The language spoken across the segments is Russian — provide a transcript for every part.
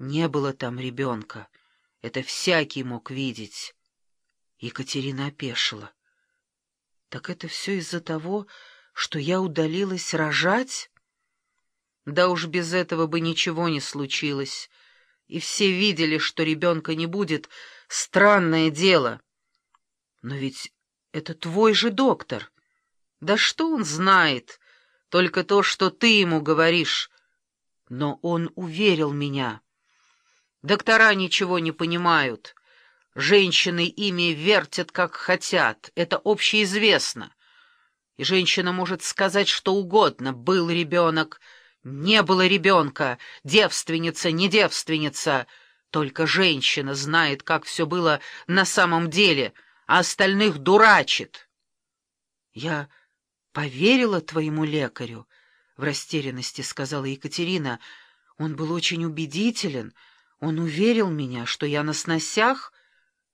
Не было там ребенка. Это всякий мог видеть. Екатерина опешила. Так это все из-за того, что я удалилась рожать? Да уж без этого бы ничего не случилось. И все видели, что ребенка не будет. Странное дело. Но ведь это твой же доктор. Да что он знает? Только то, что ты ему говоришь. Но он уверил меня. Доктора ничего не понимают. Женщины ими вертят, как хотят. Это общеизвестно. И женщина может сказать что угодно. Был ребенок, не было ребенка, девственница, не девственница. Только женщина знает, как все было на самом деле, а остальных дурачит. Я поверила твоему лекарю, — в растерянности сказала Екатерина. Он был очень убедителен, он уверил меня, что я на сносях,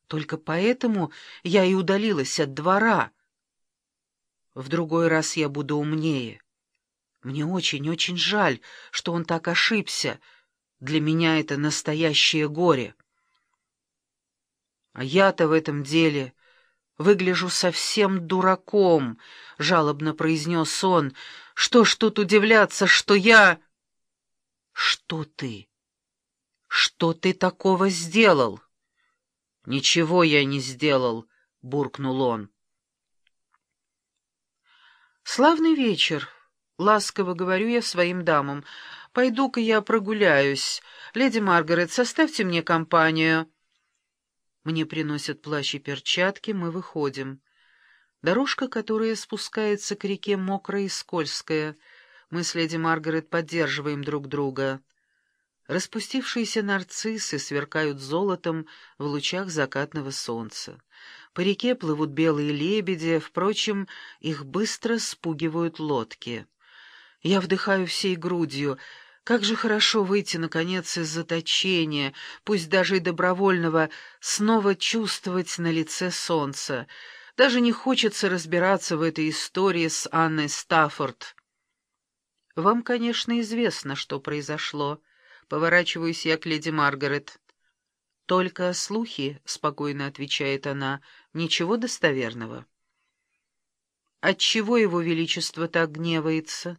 только поэтому я и удалилась от двора. В другой раз я буду умнее. Мне очень-очень жаль, что он так ошибся. Для меня это настоящее горе. А я-то в этом деле выгляжу совсем дураком, — жалобно произнес он. Что ж тут удивляться, что я... Что ты? Что ты такого сделал? Ничего я не сделал, — буркнул он. Славный вечер, — ласково говорю я своим дамам. Пойду-ка я прогуляюсь. Леди Маргарет, составьте мне компанию. Мне приносят плащ и перчатки, мы выходим. Дорожка, которая спускается к реке, мокрая и скользкая. Мы с леди Маргарет поддерживаем друг друга. Распустившиеся нарциссы сверкают золотом в лучах закатного солнца. По реке плывут белые лебеди, впрочем, их быстро спугивают лодки. Я вдыхаю всей грудью — как же хорошо выйти, наконец, из заточения, пусть даже и добровольного, снова чувствовать на лице солнце. Даже не хочется разбираться в этой истории с Анной Стаффорд. Вам, конечно, известно, что произошло. Поворачиваюсь я к леди Маргарет. Только слухи, — спокойно отвечает она, — ничего достоверного. Отчего его величество так гневается?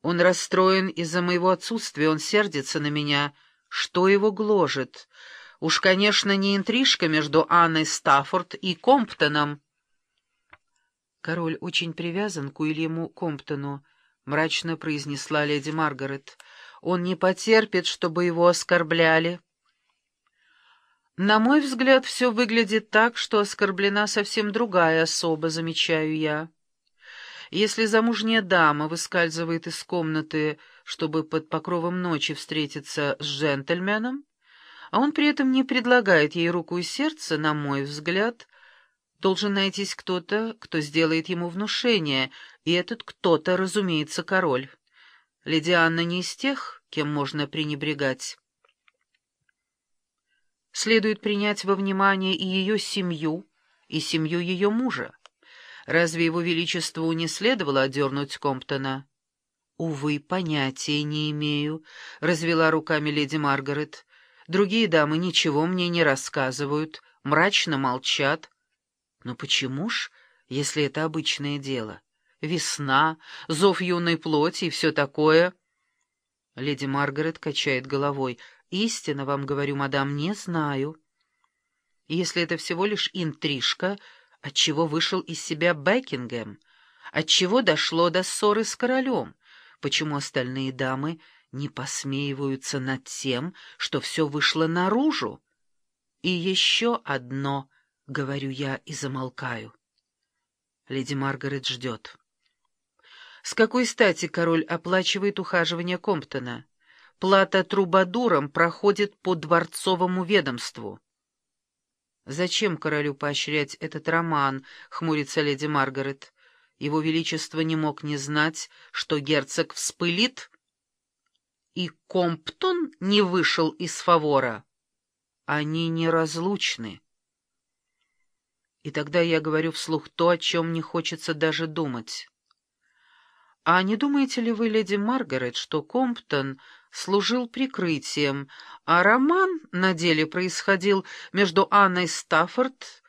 Он расстроен из-за моего отсутствия, он сердится на меня. Что его гложет? Уж, конечно, не интрижка между Анной Стаффорд и Комптоном. Король очень привязан к Уильяму Комптону, — мрачно произнесла леди Маргарет. Он не потерпит, чтобы его оскорбляли. На мой взгляд, все выглядит так, что оскорблена совсем другая особа, замечаю я. Если замужняя дама выскальзывает из комнаты, чтобы под покровом ночи встретиться с джентльменом, а он при этом не предлагает ей руку и сердце, на мой взгляд, должен найтись кто-то, кто сделает ему внушение, и этот кто-то, разумеется, король. Леди Анна не из тех, кем можно пренебрегать. Следует принять во внимание и ее семью, и семью ее мужа. Разве его величеству не следовало одернуть Комптона? «Увы, понятия не имею», — развела руками леди Маргарет. «Другие дамы ничего мне не рассказывают, мрачно молчат». «Но почему ж, если это обычное дело? Весна, зов юной плоти и все такое...» Леди Маргарет качает головой. «Истинно вам говорю, мадам, не знаю. Если это всего лишь интрижка, Отчего вышел из себя Бекингем? Отчего дошло до ссоры с королем? Почему остальные дамы не посмеиваются над тем, что все вышло наружу? И еще одно, — говорю я и замолкаю. Леди Маргарет ждет. С какой стати король оплачивает ухаживание Комптона? Плата трубадурам проходит по дворцовому ведомству. «Зачем королю поощрять этот роман?» — хмурится леди Маргарет. «Его Величество не мог не знать, что герцог вспылит, и Комптон не вышел из фавора. Они неразлучны». И тогда я говорю вслух то, о чем не хочется даже думать. «А не думаете ли вы, леди Маргарет, что Комптон служил прикрытием, а роман на деле происходил между Анной Стаффорд